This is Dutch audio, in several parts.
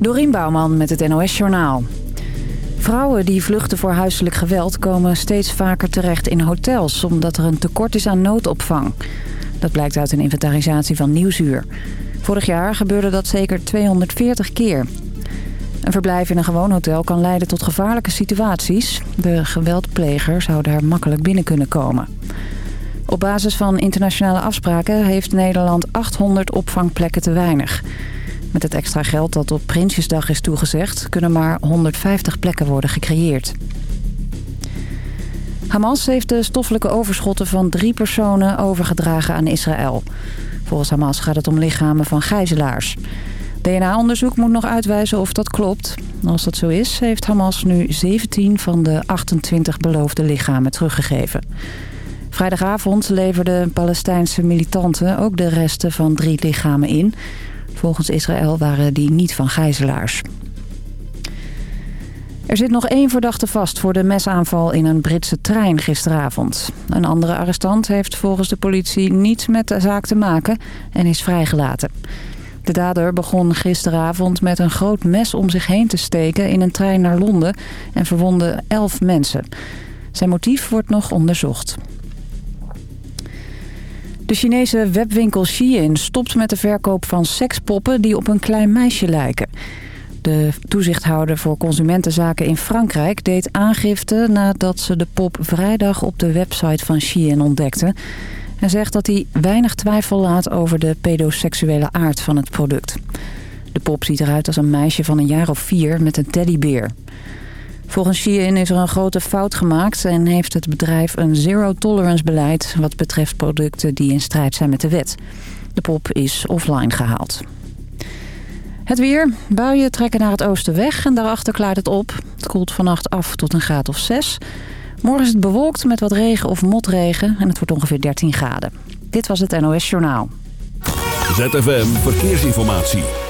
Dorien Bouwman met het NOS Journaal. Vrouwen die vluchten voor huiselijk geweld komen steeds vaker terecht in hotels... omdat er een tekort is aan noodopvang. Dat blijkt uit een inventarisatie van Nieuwsuur. Vorig jaar gebeurde dat zeker 240 keer. Een verblijf in een gewoon hotel kan leiden tot gevaarlijke situaties. De geweldpleger zou daar makkelijk binnen kunnen komen. Op basis van internationale afspraken heeft Nederland 800 opvangplekken te weinig... Met het extra geld dat op Prinsjesdag is toegezegd... kunnen maar 150 plekken worden gecreëerd. Hamas heeft de stoffelijke overschotten van drie personen overgedragen aan Israël. Volgens Hamas gaat het om lichamen van gijzelaars. DNA-onderzoek moet nog uitwijzen of dat klopt. Als dat zo is, heeft Hamas nu 17 van de 28 beloofde lichamen teruggegeven. Vrijdagavond leverden Palestijnse militanten ook de resten van drie lichamen in... Volgens Israël waren die niet van gijzelaars. Er zit nog één verdachte vast voor de mesaanval in een Britse trein gisteravond. Een andere arrestant heeft volgens de politie niets met de zaak te maken en is vrijgelaten. De dader begon gisteravond met een groot mes om zich heen te steken in een trein naar Londen en verwonde elf mensen. Zijn motief wordt nog onderzocht. De Chinese webwinkel Shein stopt met de verkoop van sekspoppen die op een klein meisje lijken. De toezichthouder voor consumentenzaken in Frankrijk deed aangifte nadat ze de pop vrijdag op de website van Shein ontdekte. En zegt dat hij weinig twijfel laat over de pedoseksuele aard van het product. De pop ziet eruit als een meisje van een jaar of vier met een teddybeer. Volgens Shein is er een grote fout gemaakt en heeft het bedrijf een zero-tolerance beleid... wat betreft producten die in strijd zijn met de wet. De pop is offline gehaald. Het weer. Buien trekken naar het oosten weg en daarachter klaart het op. Het koelt vannacht af tot een graad of 6. Morgen is het bewolkt met wat regen of motregen en het wordt ongeveer 13 graden. Dit was het NOS Journaal. ZFM Verkeersinformatie.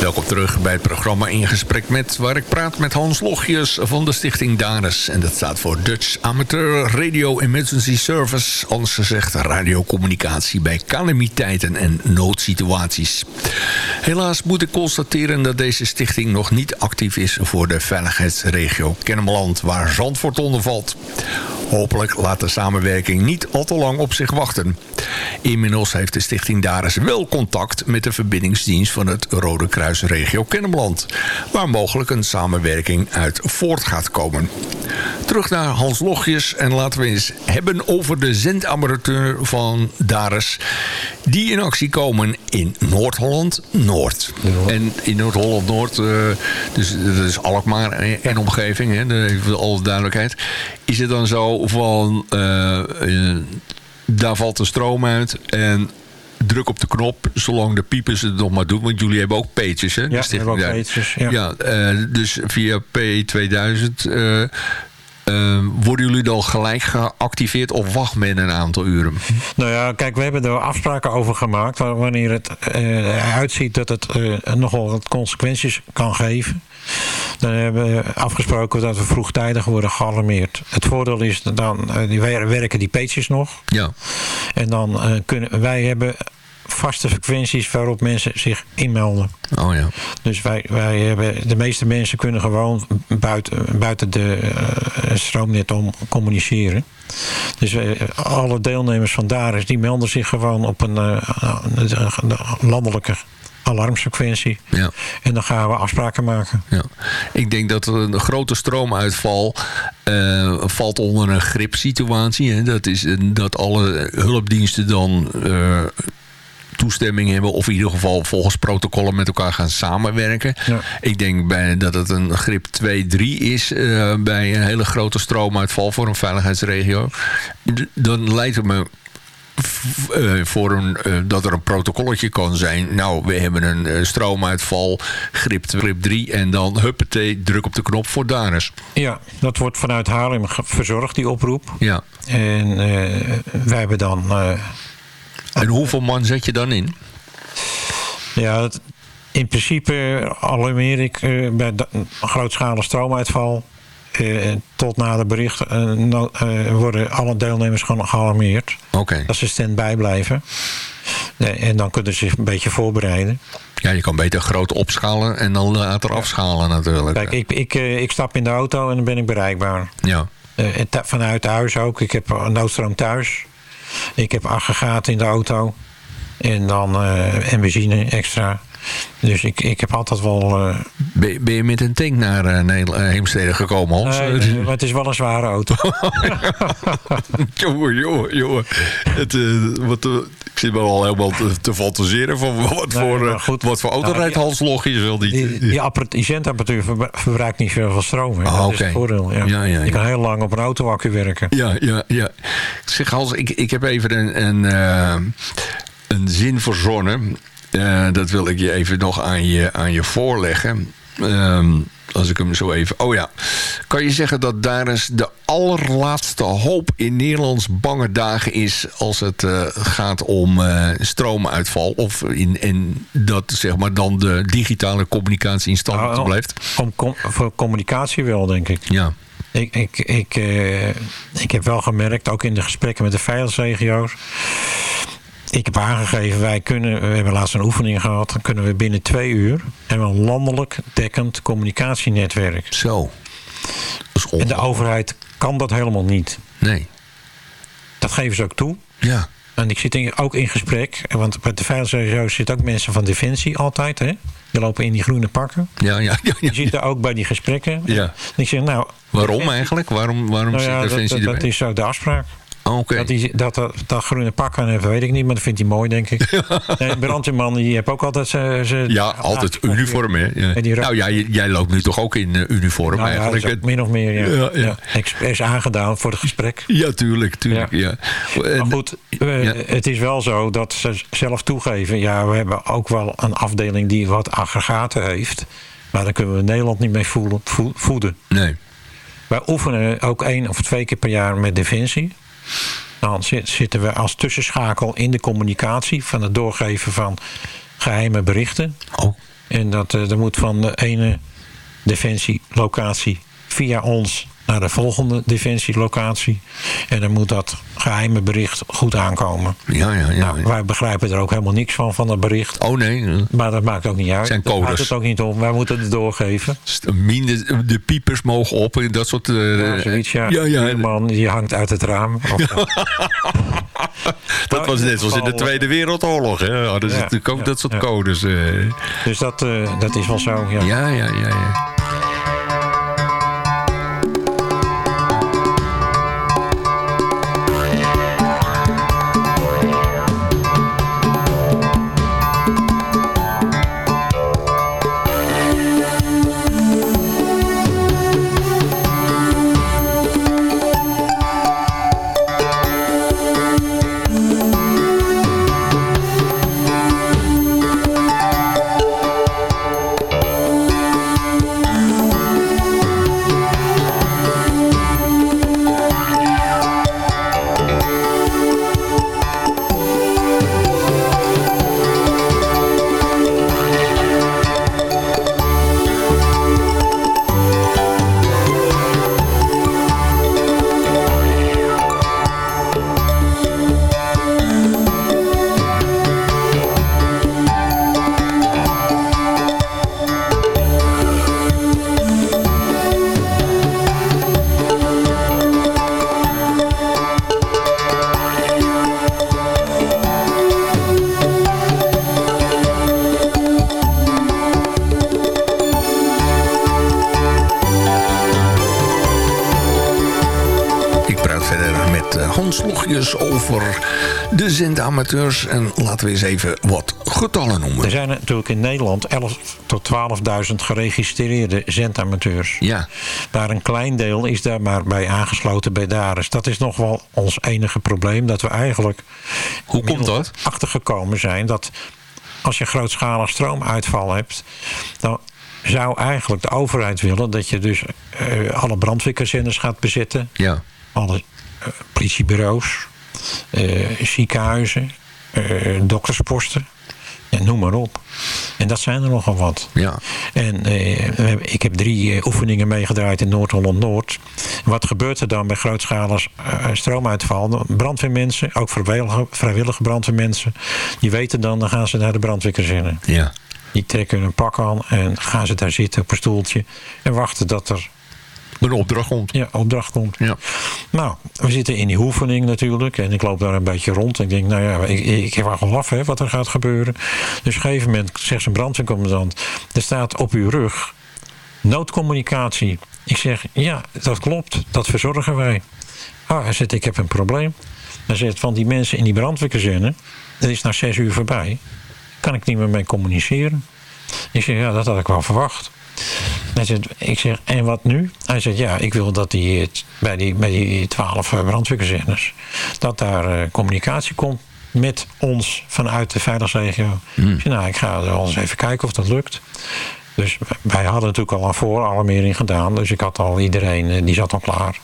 Welkom terug bij het programma In Gesprek Met... waar ik praat met Hans Logjes van de stichting DARES. En dat staat voor Dutch Amateur Radio Emergency Service. Anders gezegd radiocommunicatie bij calamiteiten en noodsituaties. Helaas moet ik constateren dat deze stichting nog niet actief is... voor de veiligheidsregio Kennemerland, waar Zandvoort onder valt. Hopelijk laat de samenwerking niet al te lang op zich wachten. Inmiddels heeft de stichting DARES wel contact met de verbindingsdienst van het Rode Kruis regio Kennemerland, waar mogelijk een samenwerking uit voort gaat komen. Terug naar Hans Logjes en laten we eens hebben over de zendamateur van Dares, die in actie komen in Noord-Holland-Noord. En in Noord-Holland-Noord, uh, dus dat is Alkmaar en omgeving, hè, even alle duidelijkheid. Is het dan zo van, uh, uh, daar valt de stroom uit en druk op de knop, zolang de piepers het nog maar doen. Want jullie hebben ook pages, hè? Ja, we hebben ook pages, ja. ja uh, dus via P2000... Uh, uh, worden jullie dan gelijk geactiveerd of wacht men een aantal uren? Nou ja, kijk, we hebben er afspraken over gemaakt. Wanneer het uh, uitziet dat het uh, nogal wat consequenties kan geven. Dan hebben we afgesproken dat we vroegtijdig worden gealarmeerd. Het voordeel is, dan die werken die pages nog. Ja. En dan kunnen wij hebben vaste frequenties waarop mensen zich inmelden. Oh ja. Dus wij, wij hebben, de meeste mensen kunnen gewoon buiten, buiten de uh, stroomnet om communiceren. Dus wij, alle deelnemers van Daris die melden zich gewoon op een, uh, landelijke alarmsequentie. Ja. En dan gaan we afspraken maken. Ja. Ik denk dat een grote stroomuitval uh, valt onder een gripsituatie. Hè. Dat is dat alle hulpdiensten dan... Uh, toestemming hebben... of in ieder geval volgens protocollen met elkaar gaan samenwerken. Ja. Ik denk bij, dat het een grip 2-3 is... Uh, bij een hele grote stroomuitval voor een veiligheidsregio. Dan lijkt het me uh, voor een, uh, dat er een protocolletje kan zijn. Nou, we hebben een stroomuitval, grip, grip 3 en dan huppatee, druk op de knop voor Daris. Ja, dat wordt vanuit Haarlem verzorgd, die oproep. Ja. En wij hebben dan... en hoeveel man zet je dan in? Ja, in principe alarmeer ik bij een grootschalige stroomuitval uh, tot na de bericht uh, uh, worden alle deelnemers gewoon gealarmeerd. Okay. Dat ze stand-by blijven. en dan kunnen ze zich een beetje voorbereiden. Ja, je kan beter groot opschalen en dan later afschalen natuurlijk. Kijk, ik, ik, ik stap in de auto en dan ben ik bereikbaar. Ja. vanuit huis ook. Ik heb noodstroom thuis. Ik heb aggregaat in de auto. En dan en benzine extra. Dus ik, ik heb altijd wel... Uh... Ben, ben, je met een tank naar uh, Heemstede gekomen, Hans? Nee, maar het is wel een zware auto. jongen, jongen, jongen. Het, wat, ik zit me al helemaal te, te fantaseren van wat, nee, voor, goed, wat voor auto nou, rijdt Hans wel niet. Die, die, die zendapparatuur verbruikt niet veel van stroom. Oh, dat okay. is het voordeel. Ja. Ja, ja, je kan heel lang op een autoaccu werken. Ja, ja, ja. Zeg Hans, ik, ik heb even een, een, een zin verzonnen... Uh, dat wil ik je even nog aan je, aan je voorleggen. Um, als ik hem zo even... Oh ja. Kan je zeggen dat daar eens de allerlaatste hoop in Nederlands bange dagen is... als het uh, gaat om uh, stroomuitval? Of in, in dat zeg maar dan de digitale communicatie in stand nou, blijft? Om, com, voor communicatie wel, denk ik. Ja. Ik, ik, ik, uh, ik heb wel gemerkt, ook in de gesprekken met de veiligheidsregio's... Ik heb aangegeven, wij kunnen, we hebben laatst een oefening gehad, dan kunnen we binnen twee uur hebben een landelijk dekkend communicatienetwerk. Zo. En de overheid kan dat helemaal niet. Nee. Dat geven ze ook toe. Ja. En ik zit ook in gesprek, want bij de veiligheidsregio zitten ook mensen van Defensie altijd, hè? Die lopen in die groene pakken. Ja, ja, ja. ja. Je ziet er ook bij die gesprekken. Ja. En ik zeg, nou... Waarom eigenlijk? Waarom, waarom nou ja, zit Defensie dat, dat, erbij? dat is zo de afspraak. Okay. Dat, die, dat, dat dat groene pak aan heeft, weet ik niet, maar dat vindt hij mooi, denk ik. en brandweerman, die heeft ook altijd zijn... Ja, altijd uniform, hè? Ja. Nou ja, jij loopt nu toch ook in uh, uniform nou, eigenlijk? Ja, min of meer, ja. ja, ja. Expres aangedaan voor het gesprek. Ja, tuurlijk, tuurlijk, ja. Maar goed, uh, het is wel zo dat ze zelf toegeven... ja, we hebben ook wel een afdeling die wat aggregaten heeft... maar daar kunnen we Nederland niet mee voeden. voeden. Nee. Wij oefenen ook één of twee keer per jaar met Defensie... Dan zitten we als tussenschakel in de communicatie van het doorgeven van geheime berichten. Oh. En dat, dat moet van de ene defensielocatie via ons naar de volgende defensielocatie. En dan moet dat geheime bericht goed aankomen. Ja, ja, ja. Nou, wij begrijpen er ook helemaal niks van, van dat bericht. Oh nee. Maar dat maakt ook niet uit. Zijn dat maakt het ook niet om. Wij moeten het doorgeven. De, de piepers mogen op en dat soort... Uh, ja, zoiets, ja. ja, ja. Die man die hangt uit het raam. dat was net zoals in de Tweede Wereldoorlog. Hè? Zitten natuurlijk ook dat soort codes. Uh. Dus dat, uh, dat is wel zo, ja. Ja, ja, ja, Hans Logjes over de zendamateurs. En laten we eens even wat getallen noemen. Er zijn natuurlijk in Nederland 11 tot 12.000 geregistreerde zendamateurs. Ja. Maar een klein deel is daar maar bij aangesloten bij DARES. Dat is nog wel ons enige probleem. Dat we eigenlijk Hoe komt dat? achtergekomen zijn dat als je grootschalig stroomuitval hebt... dan zou eigenlijk de overheid willen dat je dus eh, alle brandweerkazernes gaat bezetten. Ja. Alle eh, politiebureaus, eh, ziekenhuizen, eh, doktersposten. Ja, noem maar op. En dat zijn er nogal wat. Ja. En eh, ik heb drie eh, oefeningen meegedraaid in Noord-Holland-Noord. Wat gebeurt er dan bij grootschalig eh, stroomuitval? Brandweermensen, ook vrijwillige, vrijwillige brandweermensen... die weten dan, dan gaan ze naar de brandweerkazerne. Ja. Die trekken hun pak aan en gaan ze daar zitten op een stoeltje... en wachten dat er Een opdracht komt. ja, opdracht komt. Ja. Nou, we zitten in die oefening natuurlijk. En ik loop daar een beetje rond. En ik denk, nou ja, ik, ik heb wel af hè, wat er gaat gebeuren. Dus op een gegeven moment zegt zijn brandweercommandant... er staat op uw rug noodcommunicatie. Ik zeg, ja, dat klopt. Dat verzorgen wij. Ah, hij zegt, ik heb een probleem. Hij zegt, van die mensen in die brandweerkazerne... dat is na zes uur voorbij. Kan ik niet meer mee communiceren. Ik zeg, ja, dat had ik wel verwacht. Hij zegt, ik zeg, en wat nu? Hij zegt, ja, ik wil dat die, bij die, bij die twaalf eh, brandweerkazernes... dat daar eh, communicatie komt met ons vanuit de veiligheidsregio. Ik zeg, nou, ik ga wel eens even kijken of dat lukt. Dus wij hadden natuurlijk al een vooralarmering gedaan. Dus ik had al iedereen, eh, die zat al klaar.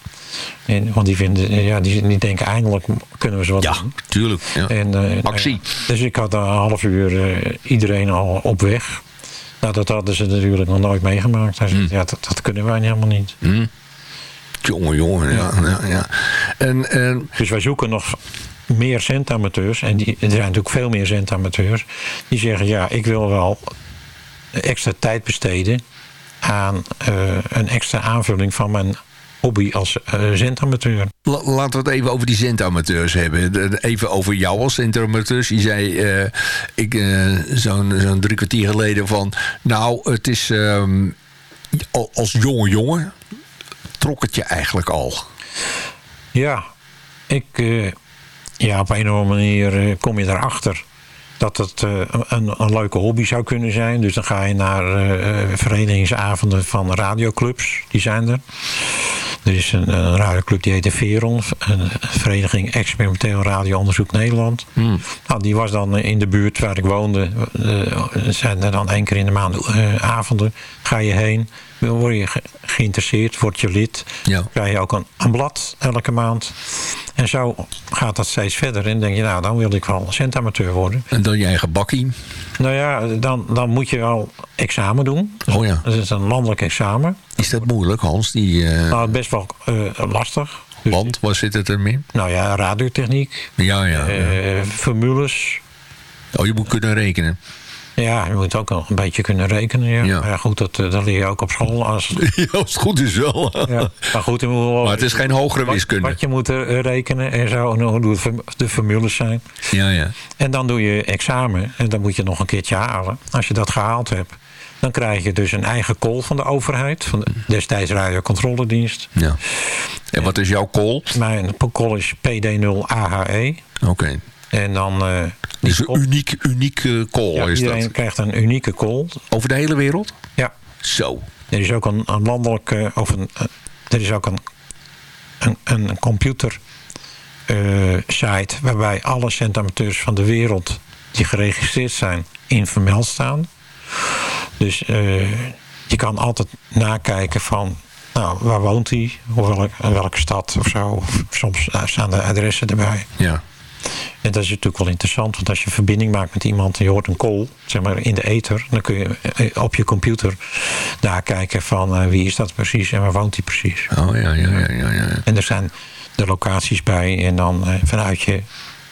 En, want die, vinden, ja, die, die denken, eindelijk kunnen we ze wat Ja, doen. tuurlijk. Ja. En, eh, nou Actie. ja, dus ik had een half uur iedereen al op weg. Nou, dat hadden ze natuurlijk nog nooit meegemaakt. Hij zegt, ja, dat, dat kunnen wij helemaal niet. Jongen, jongen. Ja, ja, ja. En, en Dus wij zoeken nog meer centamateurs. En die, er zijn natuurlijk veel meer centamateurs. Die zeggen, ja, ik wil wel extra tijd besteden... aan eh, een extra aanvulling van mijn hobby als uh, zendamateur. La- laten we het even over die zendamateurs hebben. Even over jou als zendamateurs. Je zei eh, ik, eh, zo'n zo'n drie kwartier geleden van... Nou, het is ehm, al- als jonge jongen trok het je eigenlijk al. Ja, ik, ja, op een of andere manier kom je erachter dat het eh, een, een leuke hobby zou kunnen zijn. Dus dan ga je naar eh, eh, verenigingsavonden van radioclubs. Die zijn er. Er is een, een radioclub die heet de Veron. Een vereniging Experimenteel Radioonderzoek Nederland. Nou, die was dan in de buurt waar ik woonde. Zijn er dan één keer in de maand avonden. Ga je heen. Word je ge- geïnteresseerd, word je lid. Ja. Krijg je ook een, een blad elke maand. En zo gaat dat steeds verder. En denk je, nou, dan wil ik wel centamateur worden. En dan je eigen bakkie. Nou ja, dan, dan moet je wel examen doen. Oh ja. Dat is een landelijk examen. Is dat moeilijk, Hans? Die, eh, Nou, best wel eh, lastig. Dus, want, waar zit het er in? Nou ja, radiotechniek, Ja, ja. ja. eh, formules. Oh, je moet kunnen rekenen. Ja, je moet ook nog een beetje kunnen rekenen. Ja. Ja. Maar goed, dat, eh, dat leer je ook op school. Als, Ja, als het goed is wel. ja. Maar goed, moet Maar het is geen hogere wiskunde. Wat je moet eh, rekenen en zo, en hoe de- de formules zijn. Ja, ja. En dan doe je examen en dan moet je nog een keertje halen. Als je dat gehaald hebt, dan krijg je dus een eigen call van de overheid. Van de destijds radiocontroledienst. ja. En wat is jouw call? Mijn call is PD0AHE. Oké. En dan... die Dus een uniek, unieke call ja, is iedereen dat. krijgt een unieke call. Over de hele wereld? Ja. Zo. Er is ook een, een landelijk... eh, of een, eh, er is ook een, een, een computer eh, site... waarbij alle centamateurs van de wereld... die geregistreerd zijn, in vermeld staan. Dus je kan altijd nakijken van... Nou, waar woont hij? Of welk, in welke stad of zo. Soms staan de adressen erbij. Ja. En dat is natuurlijk wel interessant, want als je verbinding maakt met iemand en je hoort een call, zeg maar in de ether, dan kun je eh, op je computer daar kijken van eh, wie is dat precies en waar woont hij precies. Oh ja, ja, ja, ja. ja. En er zijn de locaties bij en dan eh, vanuit je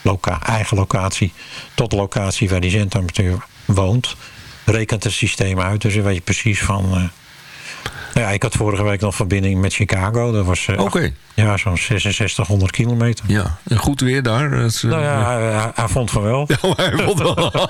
loca eigen locatie tot de locatie waar die zendamateur woont, rekent het systeem uit. Dus dan weet je precies van, Ja, ik had vorige week nog verbinding met Chicago. Dat was uh, Oké. ja, zo'n 6600 kilometer. Ja, en goed weer daar. Is, eh, Nou ja, hij, hij- hij vond van wel. Ja, maar hij vond wel.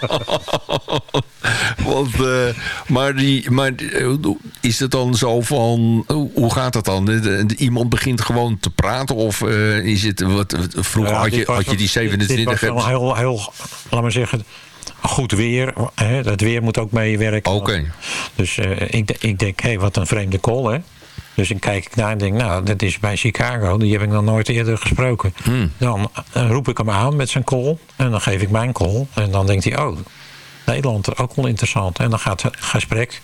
Want, eh, maar die, maar eh, is het dan zo van, hoe- gaat dat dan? Iemand begint gewoon te praten of eh, is het, wat, vroeger Ja, had, je, had je die ook- dit- 27 Dit was wel heel, heel, laat maar zeggen, goed weer. Hè? Het weer moet ook meewerken. Oké. Dus eh, ik, ik denk, hé, wat een vreemde call, hè. Dus dan kijk ik naar en denk, nou, dat is bij Chicago. Die heb ik nog nooit eerder gesproken. Hmm. Dan eh, roep ik hem aan met zijn call. En dan geef ik mijn call. En dan denkt hij, oh, Nederland ook wel interessant. En dan gaat het gesprek.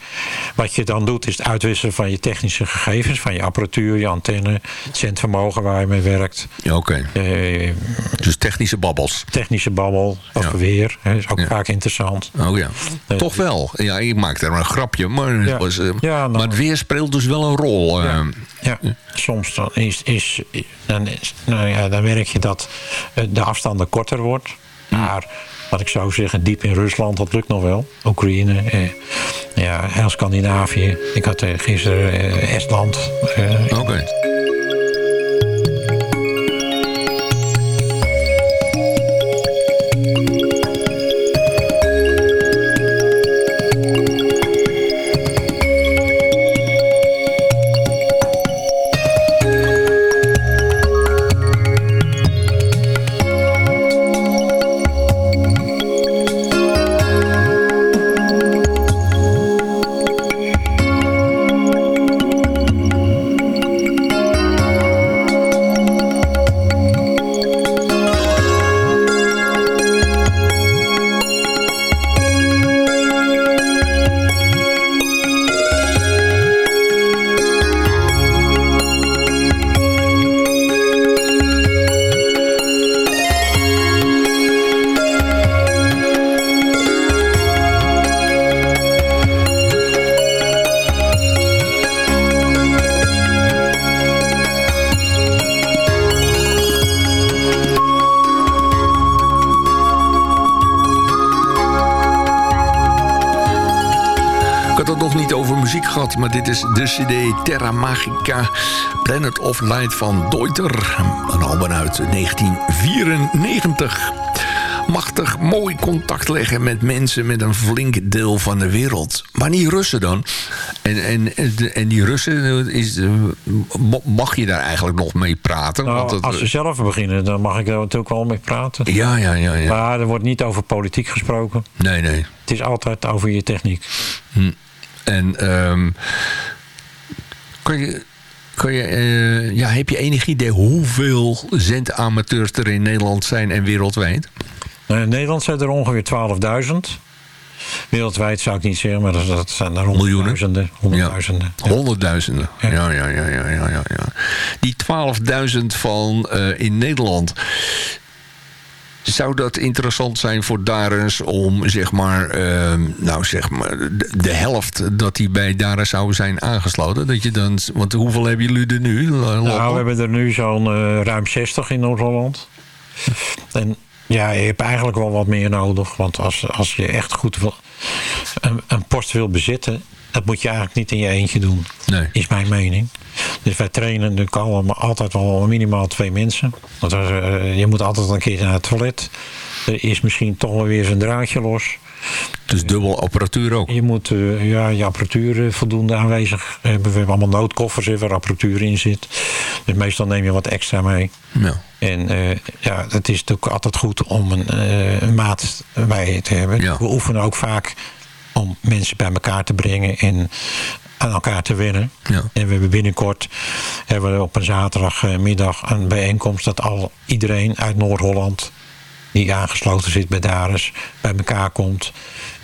Wat je dan doet, is het uitwisselen van je technische gegevens. Van je apparatuur, je antenne, het zendvermogen waar je mee werkt. Ja, Oké, Eh, dus technische babbels. technische babbel, Ja. weer. Hè, is ook Ja. vaak interessant. Oh ja, Eh, toch wel. Ja, ik maakte er een grapje, maar, Ja. was, eh, Ja, maar het weer speelt dus wel een rol. Ja. Soms dan, is, is, dan, is, nou ja, dan merk je dat de afstanden korter wordt. Maar wat ik zou zeggen, diep in Rusland, dat lukt nog wel. Oekraïne, eh, ja, heel Scandinavië. Ik had eh, gisteren eh, Estland. eh, Oké. CD Terra Magica Planet of Light van Deuter. Een album uit 1994. Machtig mooi contact leggen met mensen met een flink deel van de wereld. Maar niet Russen dan. En, en, en die Russen, is, mag je daar eigenlijk nog mee praten? nou, Want als ze zelf beginnen, dan mag ik er natuurlijk wel mee praten. ja, ja, ja, ja. Maar er wordt niet over politiek gesproken. Nee, nee. Het is altijd over je techniek. En ehm kan je, kan je, eh, ja, heb je enig idee hoeveel zendamateurs er in Nederland zijn en wereldwijd? Nou, in Nederland zijn er ongeveer 12.000. Wereldwijd zou ik niet zeggen, maar dat, dat zijn er Miljoenen? honderdduizenden. honderdduizenden. Ja. Honderdduizenden. Ja, ja, ja, ja, ja, ja, ja. Die 12.000 van eh, in Nederland. Zou dat interessant zijn voor Darens om zeg maar, ehm, nou zeg maar, de, helft dat die bij Darens zouden zijn aangesloten? Dat je dan, want hoeveel hebben jullie er nu? Nou, we hebben er nu zo'n eh, ruim 60 in Noord-Holland. En ja, je hebt eigenlijk wel wat meer nodig. Want als, als je echt goed wil, een, een post wil bezitten... dat moet je eigenlijk niet in je eentje doen. Nee. Is mijn mening. Dus wij trainen kalm altijd wel minimaal twee mensen. Want eh, je moet altijd een keer naar het toilet. Er is misschien toch wel weer zijn draadje los. Dus dubbel apparatuur ook. Je moet eh, ja, je apparatuur eh, voldoende aanwezig hebben. We hebben allemaal noodkoffers hè, waar apparatuur in zit. Dus meestal neem je wat extra mee. Ja. En ja, het is natuurlijk altijd goed om een, een maat bij je te hebben. Ja. We oefenen ook vaak om mensen bij elkaar te brengen en aan elkaar te wennen. Ja. En we hebben binnenkort hebben we op een zaterdagmiddag een bijeenkomst dat al iedereen uit Noord-Holland die aangesloten zit bij Dares bij elkaar komt.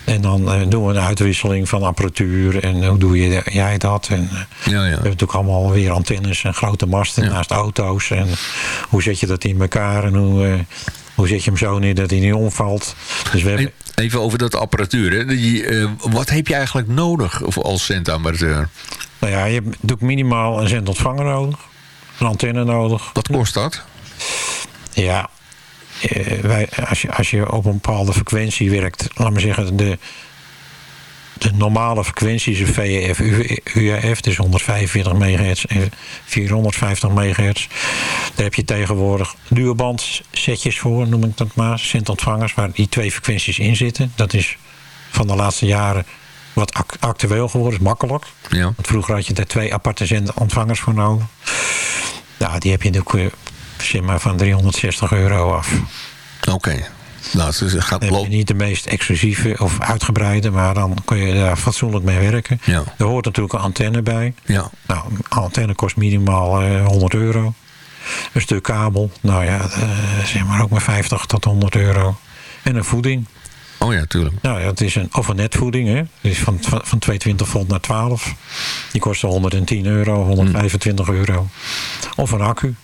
En dan eh, doen we een uitwisseling van apparatuur en hoe doe je, jij dat? En, eh, Ja, ja. we hebben natuurlijk allemaal weer antennes en grote masten Ja. naast auto's. En hoe zet je dat in elkaar en hoe, eh, hoe zet je hem zo neer dat hij niet omvalt? Dus we hebben, Even over dat apparatuur. Hè. Die, eh, wat heb je eigenlijk nodig als zendamateur? nou ja, je hebt natuurlijk minimaal een zendontvanger nodig, een antenne nodig. Wat kost dat? Ja, eh, wij, als, je, als je op een bepaalde frequentie werkt, laat maar zeggen, de, de normale frequenties, de VEF, UAF, dus 145 MHz en 450 MHz. Daar heb je tegenwoordig duurband setjes voor, noem ik dat maar. Zentontvangers, waar die twee frequenties in zitten. Dat is van de laatste jaren wat actueel geworden, is makkelijk. Ja. Want vroeger had je daar twee aparte zentontvangers voor nodig. Nou, die heb je natuurlijk zeg maar van 360 euro af. Oké. Nou, het gaat heb je niet de meest exclusieve of uitgebreide, maar dan kun je daar fatsoenlijk mee werken. Ja. Er hoort natuurlijk een antenne bij. Ja. Nou, een antenne kost minimaal uh, eh, 100 euro. Een stuk kabel, nou ja, uh, zeg maar ook maar 50 tot 100 euro. En een voeding. Oh ja, tuurlijk. Nou ja, het is een, of een netvoeding, hè. is van, van, van 220 volt naar 12. Die kost 110 euro, 125 euro. Of een accu.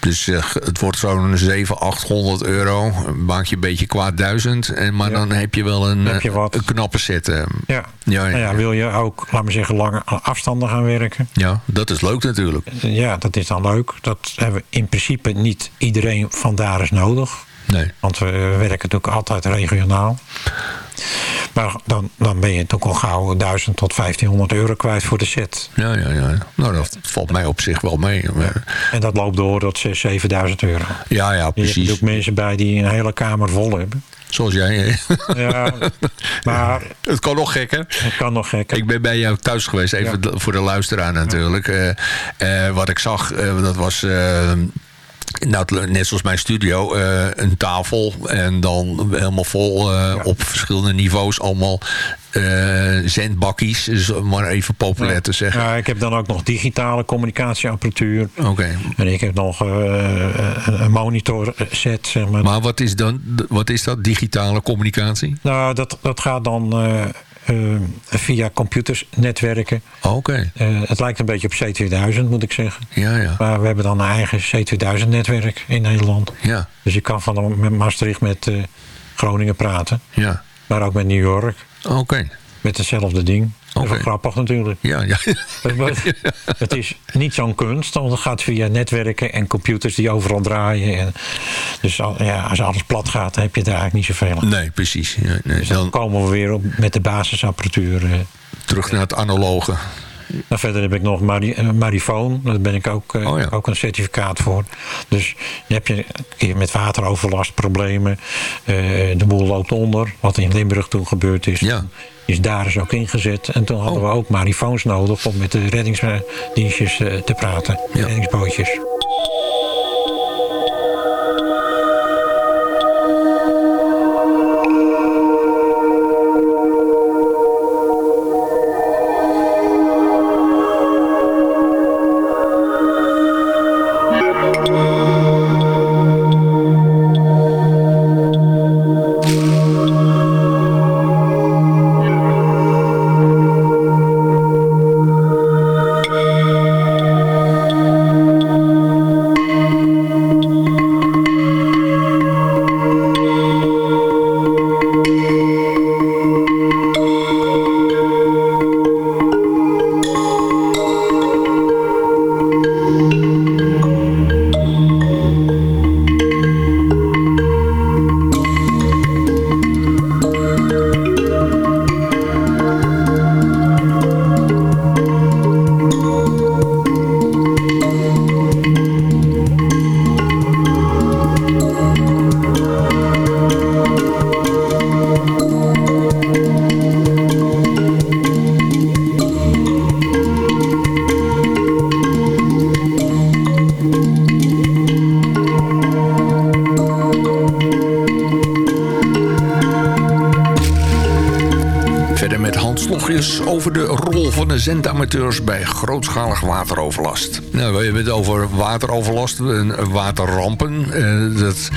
Dus uh, het wordt zo'n 700, 800 euro. Maak je een beetje kwaad duizend. En, maar dan heb je wel een, je eh, een knappe set. Uh. Ja. Ja, nou ja, wil je ook, laat me zeggen, lange afstanden gaan werken? Ja, dat is leuk natuurlijk. Ja, dat is dan leuk. Dat hebben in principe niet iedereen vandaar is nodig. Nee. Want we werken natuurlijk altijd regionaal. Maar dan, dan ben je toch al gauw 1000 tot 1500 euro kwijt voor de set. Ja, ja, ja. Nou, dat valt mij op zich wel mee. En dat loopt door tot 6, 7000 euro. Ja, ja, precies. Je hebt ook mensen bij die een hele kamer vol hebben. Zoals jij? Ja, maar... Het kan nog gekker. Het kan nog gekker. Ik ben bij jou thuis geweest, even voor de luisteraar natuurlijk. Uh, wat ik zag, uh, dat was nou, net zoals mijn studio, uh, een tafel en dan helemaal vol uh, op verschillende niveaus allemaal uh, zendbakkies, dus maar even populair te zeggen. Ja, ik heb dan ook nog digitale communicatieapparatuur. Oké. En ik heb nog een monitor set, zeg maar. Maar wat is, dan, wat is dat, digitale communicatie? Nou, dat, dat gaat dan uh, via computersnetwerken. Oké. Uh, het lijkt een beetje op C2000 moet ik zeggen. Ja, ja. Maar we hebben dan een eigen C2000 netwerk in Nederland. Ja. Dus je kan van Maastricht met uh, Groningen praten. Ja. Maar ook met New York. Oké. Met hetzelfde ding. Dat is grappig natuurlijk. Ja, ja. het is niet zo'n kunst, want het gaat via netwerken en computers die overal draaien. En dus ja, als alles plat gaat, dan heb je daar eigenlijk niet zoveel aan. Nee, precies. Ja, nee, dus dan, dan, komen we weer op met de basisapparatuur. Eh. Terug naar het analoge. Nou, verder heb ik nog eh, Marifoon. Daar ben ik ook, uh, oh ja. ook een certificaat voor. Dus je hebt je keer met wateroverlast problemen. De boel loopt onder. Wat in Limburg toen gebeurd is. Ja is daar is ook ingezet. En toen hadden we oh. ook marifoons nodig om met de reddingsdienstjes eh, te praten. Ja. Reddingsbootjes. Zendamateurs bij grootschalig wateroverlast. Nou, we hebben het over wateroverlast en waterrampen. Uh, dat,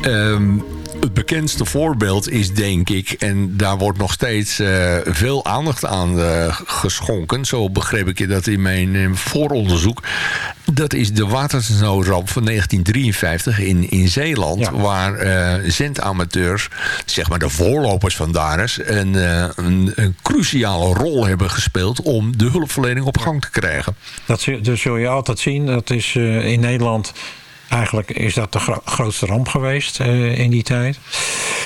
ehm, het bekendste voorbeeld is denk ik... en daar wordt nog steeds uh, veel aandacht aan uh, geschonken... zo begreep ik je dat in mijn vooronderzoek... Dat is de watersnoodramp van 1953 in, in Zeeland... waar uh, zendamateurs, zeg maar de voorlopers van Dares... Een, uh, een, een, cruciale rol hebben gespeeld om de hulpverlening op gang te krijgen. Dat, zul je altijd zien. Dat is uh, in Nederland... Eigenlijk is dat de gro grootste ramp geweest in die tijd.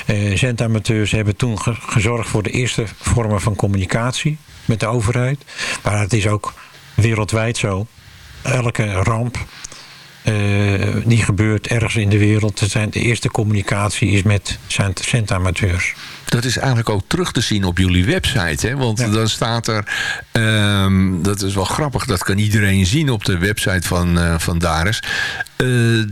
Uh, zendamateurs hebben toen gezorgd voor de eerste vormen van communicatie met de overheid. Maar het is ook wereldwijd zo. Elke ramp die gebeurt ergens in de wereld. Zijn de eerste communicatie is met centamateurs. Dat is eigenlijk ook terug te zien op jullie website. Hè? Want dan staat er... Um, dat is wel grappig, dat kan iedereen zien op de website van, uh, van Dares. Uh,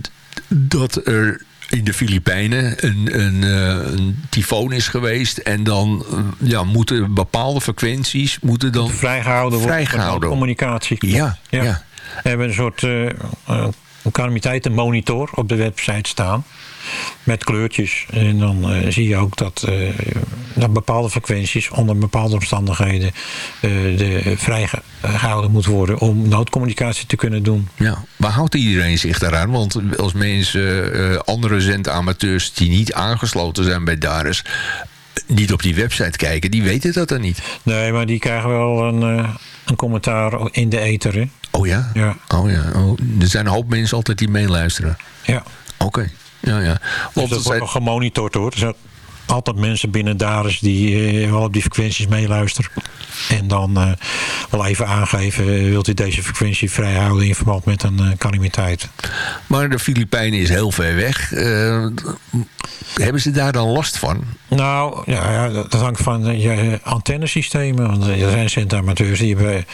dat er in de Filipijnen een, een, een, tyfoon is geweest. En dan ja, moeten bepaalde frequenties moeten dan vrijgehouden worden. Vrijgehouden. Communicatie. Ja, ja. ja. We hebben een soort uh, een calamiteitenmonitor op de website staan. Met kleurtjes. En dan uh, zie je ook dat, uh, dat bepaalde frequenties onder bepaalde omstandigheden uh, de, vrijgehouden moet worden om noodcommunicatie te kunnen doen. Ja, waar houdt iedereen zich daaraan? Want als mensen, andere zendamateurs die niet aangesloten zijn bij DARES, niet op die website kijken, die weten dat dan niet. Nee, maar die krijgen wel een, een commentaar in de ether. Oh ja? Ja. Oh ja. Oh, er zijn een hoop mensen altijd die meeluisteren. Ja. Oké. Ja, ja. Want dus dat wordt nog gemonitord hoor. Zijn altijd mensen binnen Daris die uh, wel op die frequenties meeluisteren. En dan uh, wel even aangeven, uh, wilt u deze frequentie vrijhouden in verband met een calamiteit. Maar de Filipijnen is heel ver weg. hebben ze daar dan last van? Nou, ja, ja dat hangt van je antennesystemen. Want er zijn centamateurs die hebben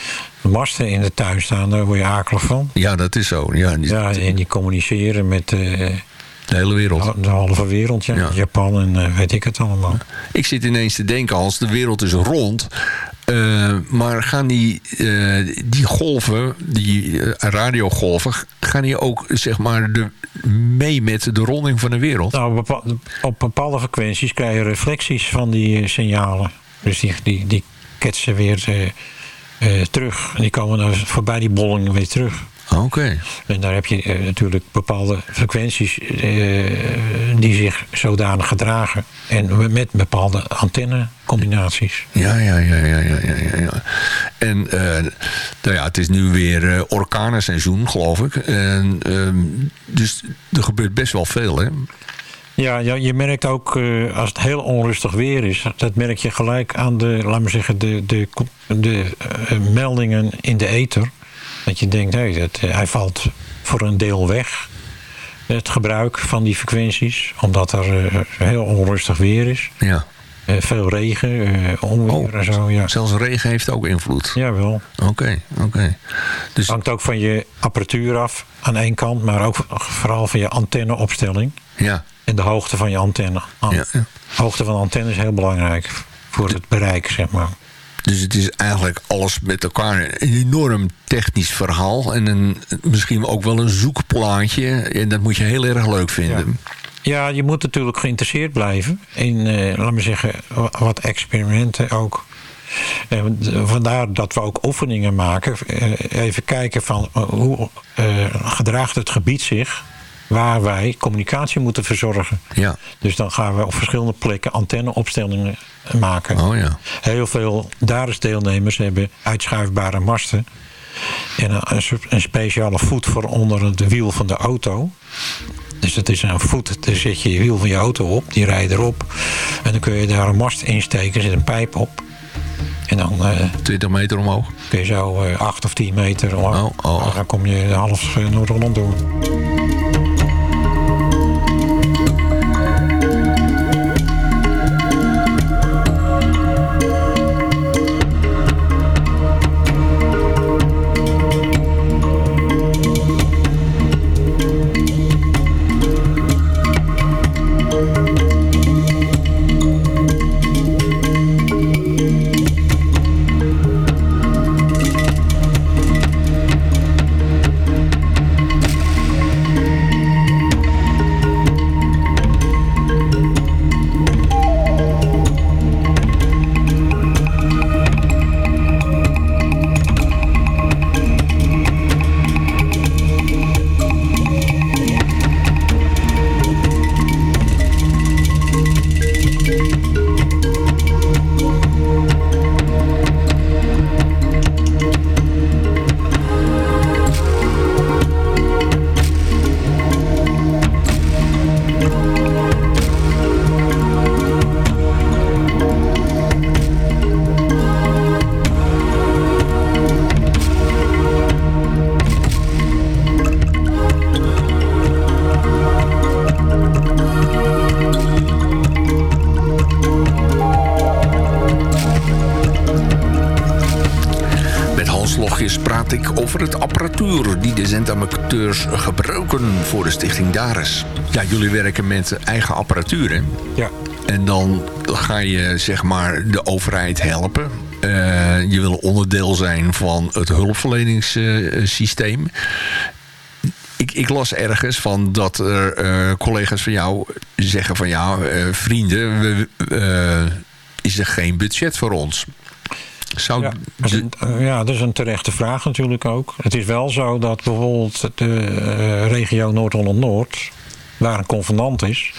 masten in de tuin staan. Daar word je akelig van. Ja, dat is zo. Ja, die, ja en die communiceren met... De hele wereld. De halve wereld, ja. Japan en uh, weet ik het allemaal. Ik zit ineens te denken, als de wereld is rond... Uh, maar gaan die, uh, die golven, die radiogolven... gaan die ook zeg maar de, mee met de ronding van de wereld? Nou, op bepaalde frequenties krijg je reflecties van die signalen. Dus die, die, die ketsen weer terug. En die komen dan voorbij die bolling weer terug. Oké. En daar heb je uh, natuurlijk bepaalde frequenties uh, die zich zodanig gedragen. En met bepaalde antennecombinaties. Ja, ja, ja, ja, ja, ja. ja. En uh, nou ja, het is nu weer orkanenseizoen, geloof ik. En, ehm, dus er gebeurt best wel veel, hè? Ja, ja, je merkt ook als het heel onrustig weer is, dat merk je gelijk aan de, laten we zeggen, de, de, de meldingen in de ether. Dat je denkt, nee, dat, eh, hij valt voor een deel weg. Het gebruik van die frequenties. Omdat er uh, heel onrustig weer is. Ja. Uh, veel regen, uh, onweer oh, en zo. Ja. Zelfs regen heeft ook invloed? Jawel. Oké, oké. Okay. Dus... hangt ook van je apparatuur af aan één kant. Maar ook vooral van je antenneopstelling. Ja. En de hoogte van je antenne. Ja, ja. hoogte van de antenne is heel belangrijk voor het bereik, zeg maar. Dus het is eigenlijk alles met elkaar een enorm technisch verhaal. En een, misschien ook wel een zoekplaatje. En dat moet je heel erg leuk vinden. Ja, je moet natuurlijk geïnteresseerd blijven. In, uh, laat me zeggen, wat experimenten ook. En vandaar dat we ook oefeningen maken. Eh, even kijken van eh, hoe gedraagt het gebied zich waar wij communicatie moeten verzorgen. Ja. Dus dan gaan we op verschillende plekken antenneopstellingen maken. Oh ja. Heel veel DARES-deelnemers hebben uitschuifbare masten. En een, een, speciale voet voor onder het wiel van de auto. Dus dat is een voet, daar zet je je wiel van je auto op, die rijdt erop. En dan kun je daar een mast insteken, zit een pijp op. En dan... Uh, 20 meter omhoog? Kun je zo uh, 8 of 10 meter omhoog. Oh, oh. Dan kom je half uh, Noord-Holland door. Gebruiken voor de stichting DARES. Ja, jullie werken met eigen apparatuur, hè? Ja. En dan ga je zeg maar de overheid helpen. Uh, je wil onderdeel zijn van het hulpverleningssysteem. Ik, ik, las ergens van dat er uh, collega's van jou zeggen van ja, uh, vrienden, we, is er geen budget voor ons. Zou ja, dat is een, ja, dat is een terechte vraag natuurlijk ook. Het is wel zo dat bijvoorbeeld de regio Noord-Holland-Noord waar een convenant is,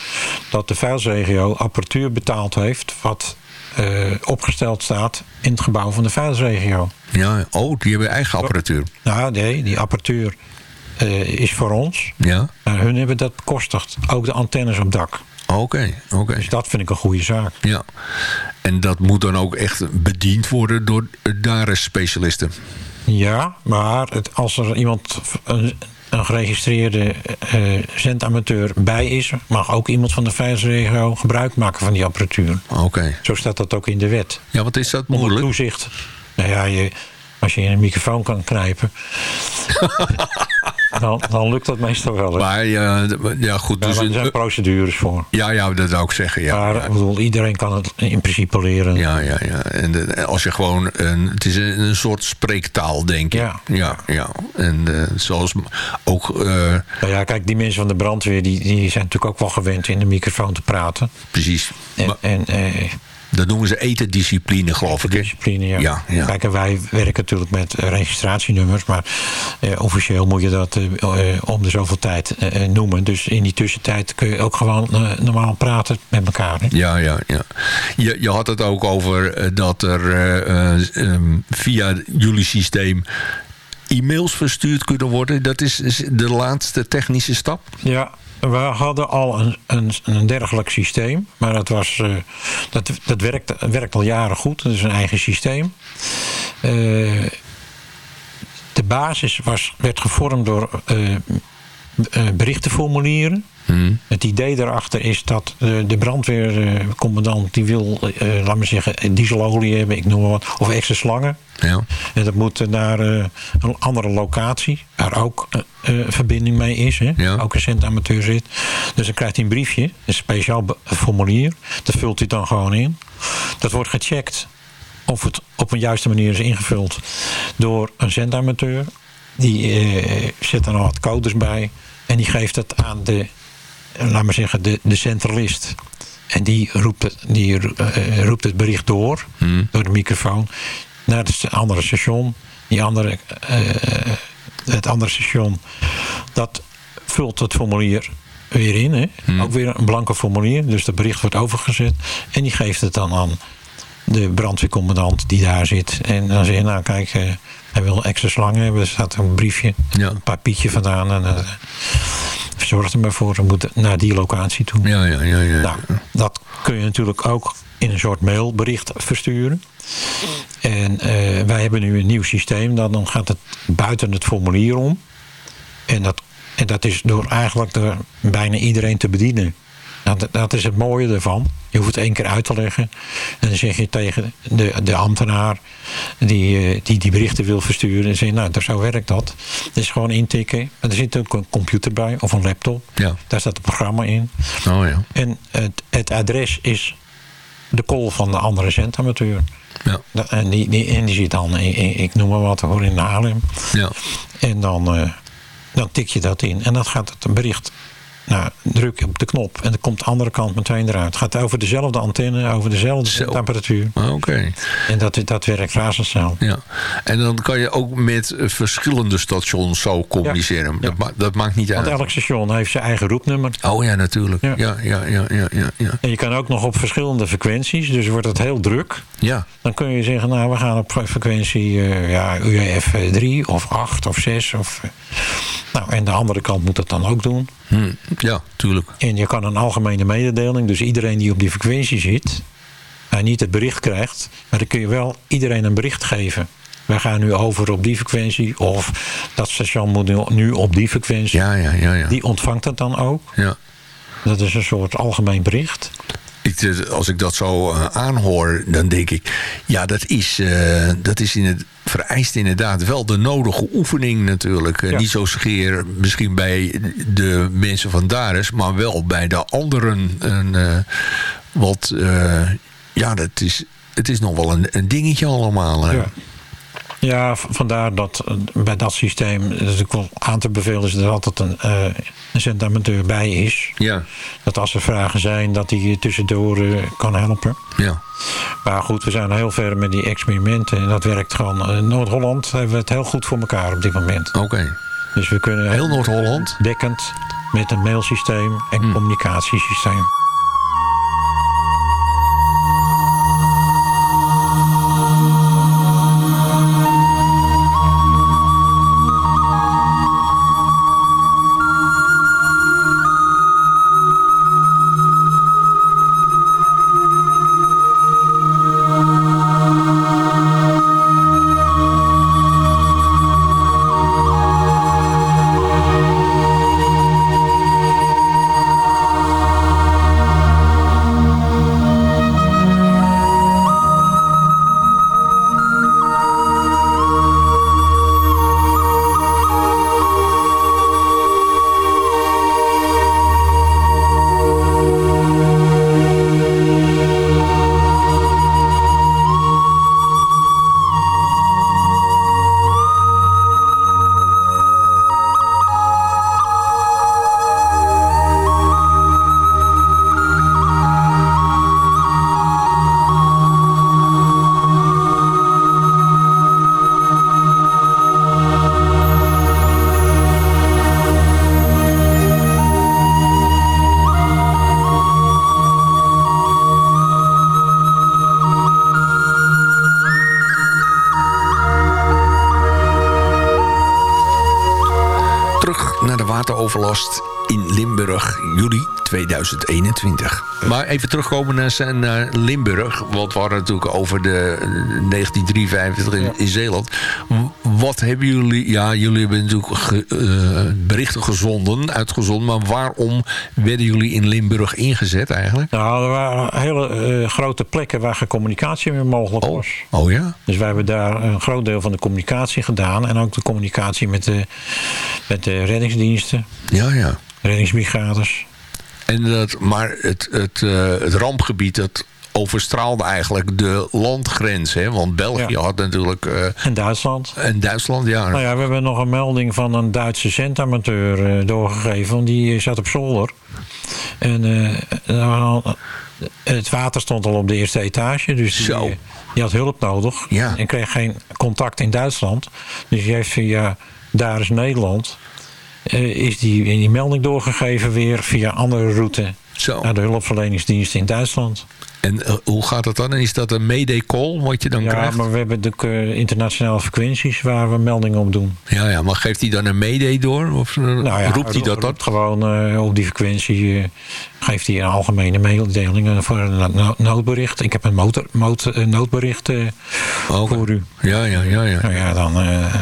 dat de vuilsregio apparatuur betaald heeft wat uh, opgesteld staat in het gebouw van de vuilsregio. Ja, oh, die hebben eigen apparatuur. Nou, nee, die apparatuur uh, is voor ons. Ja. Maar hun hebben dat bekostigd. Ook de antennes op dak. Oké, okay, oké. Okay. Dus dat vind ik een goede zaak. Ja. En dat moet dan ook echt bediend worden door daar specialisten. Ja, maar het, als er iemand een, een geregistreerde uh, zendamateur bij is... mag ook iemand van de veiligheidsregio gebruik maken van die apparatuur. Oké. Zo staat dat ook in de wet. Ja, wat is dat moeilijk? Onder toezicht. Nou ja, je, als je in een microfoon kan knijpen... dan, dan lukt dat meestal wel. Maar ja, ja goed. Dus er zijn procedures voor. Ja, ja, dat zou ik zeggen. Ja. Maar ja. Bedoel, iedereen kan het in principe leren. Ja, ja, ja. En de, als je gewoon... Een, het is een, een, soort spreektaal, denk ik. Ja. Ja, ja. En uh, zoals ook... Uh, nou ja, kijk, die mensen van de brandweer... Die, die zijn natuurlijk ook wel gewend in de microfoon te praten. Precies. En, maar, en uh, dat noemen ze etendiscipline, geloof ik. Etendiscipline, ja. Ja, ja. Kijk, en wij werken natuurlijk met registratienummers, maar eh, officieel moet je dat eh, om de zoveel tijd eh, noemen. Dus in die tussentijd kun je ook gewoon normaal praten met elkaar. Hè? Ja, ja, ja. Je, je had het ook over dat er um, via jullie systeem e-mails verstuurd kunnen worden. Dat is de laatste technische stap? Ja, we hadden al een, een, een dergelijk systeem. Maar dat, was, uh, dat, dat werkt, werkt al jaren goed. Dat is een eigen systeem. Uh, de basis was, werd gevormd door uh, berichtenformulieren. Hmm. Het idee daarachter is dat de, de brandweercommandant... die wil, laat maar zeggen, dieselolie hebben, ik noem maar wat. Of extra slangen. Ja. En dat moet naar een andere locatie, waar ook verbinding mee is. Hè? Ja. Ook een centamateur zit. Dus dan krijgt hij een briefje, een speciaal formulier. Dat vult hij dan gewoon in. Dat wordt gecheckt of het op een juiste manier is ingevuld door een zendamateur. Die zet er nog wat codes bij. En die geeft het aan de, laat maar zeggen, de, de centralist. En die roept het, die, roept het bericht door, hmm. door de microfoon naar het andere station. Die andere, uh, het andere station, dat vult het formulier weer in. Hè? Hmm. Ook weer een blanke formulier. Dus dat bericht wordt overgezet. En die geeft het dan aan de brandweercommandant die daar zit. En dan zeg je, nou kijk, hij wil extra slangen hebben. Er staat een briefje, ja. een papiertje vandaan. En uh, zorg er maar voor, we moeten naar die locatie toe. Ja, ja, ja, ja. Nou, dat kun je natuurlijk ook in een soort mailbericht versturen. En uh, wij hebben nu een nieuw systeem. Dan gaat het buiten het formulier om. En dat, en dat is door eigenlijk door bijna iedereen te bedienen. Dat, dat is het mooie ervan. Je hoeft het één keer uit te leggen. En dan zeg je tegen de, de ambtenaar die, die die berichten wil versturen. En zeg je, nou, zo werkt dat. Dat is gewoon intikken. Er zit ook een computer bij of een laptop. Ja. Daar staat het programma in. Oh ja. En het, het adres is de call van de andere zendamateur. Ja. En die, die, en die zit dan, ik, ik noem maar wat, hoor in Haarlem. Ja. En dan, uh, dan tik je dat in. En dan gaat het een bericht. Nou, druk op de knop en dan komt de andere kant meteen eruit. Het gaat over dezelfde antenne, over dezelfde Zo. temperatuur. Oké. Okay. En dat, dat werkt razendsnel. Ja. En dan kan je ook met verschillende stations zo communiceren. Ja. Dat, ma dat, maakt niet Want uit. elk station heeft zijn eigen roepnummer. Oh ja, natuurlijk. Ja. Ja, ja, ja, ja, ja. En je kan ook nog op verschillende frequenties. Dus wordt het heel druk. Ja. Dan kun je zeggen, nou we gaan op frequentie uh, ja, UEF 3 of 8 of 6. Of, uh, nou, en de andere kant moet het dan ook doen. Hm. Ja, tuurlijk. En je kan een algemene mededeling, dus iedereen die op die frequentie zit, en niet het bericht krijgt, maar dan kun je wel iedereen een bericht geven. Wij gaan nu over op die frequentie, of dat station moet nu op die frequentie. Ja, ja, ja. ja. Die ontvangt het dan ook. Ja. Dat is een soort algemeen bericht. Ik, als ik dat zo aanhoor, dan denk ik... ja, dat is, dat is in het, vereist inderdaad wel de nodige oefening natuurlijk. Niet zo scheer misschien bij de mensen van Dares... maar wel bij de anderen. En, wat, ja, dat is, het is nog wel een, een dingetje allemaal. Ja. Ja, vandaar dat eh, bij dat systeem wel aan te bevelen is dat er altijd een, uh, een zendamateur bij is. Ja. Dat als er vragen zijn, dat hij tussendoor uh, kan helpen. Ja. Maar goed, we zijn heel ver met die experimenten. En dat werkt gewoon. In Noord-Holland hebben we het heel goed voor elkaar op dit moment. Oké. Dus we kunnen... Heel Noord-Holland? Dekkend met een mailsysteem en hmm. communicatiesysteem. 2021. Maar even terugkomen naar, naar Limburg. Want we hadden natuurlijk over de 1953 in, in Zeeland. Wat hebben jullie... Ja, jullie hebben natuurlijk uh, berichten gezonden, uitgezonden. Maar waarom werden jullie in Limburg ingezet eigenlijk? Nou, er waren hele uh, grote plekken waar geen communicatie meer mogelijk oh. was. Oh ja? Dus wij hebben daar een groot deel van de communicatie gedaan. En ook de communicatie met de, met de reddingsdiensten. Ja, ja. Reddingsbrigades. En dat, maar het, het, uh, het rampgebied, dat overstraalde eigenlijk de landgrens. Hè? Want België had natuurlijk... Uh, en Duitsland. En Duitsland, ja. Nou ja, we hebben nog een melding van een Duitse zendamateur uh, doorgegeven. Die zat op zolder. En uh, het water stond al op de eerste etage. Dus die, die, had hulp nodig. Ja. En kreeg geen contact in Duitsland. Dus die heeft via Daar is Nederland... is die, die melding doorgegeven weer via andere route... Zo. naar de hulpverleningsdienst in Duitsland. En uh, hoe gaat dat dan? Is dat een mayday call wat je dan ja, krijgt? Ja, maar we hebben de uh, internationale frequenties waar we meldingen op doen. Ja, ja maar geeft hij dan een mayday door? Of nou ja, roept hij dat dan? Gewoon op die frequentie geeft hij een algemene mededeling voor een noodbericht. Ik heb een motor, motor, noodbericht okay. voor u. Ja, ja, ja. ja. Nou ja, dan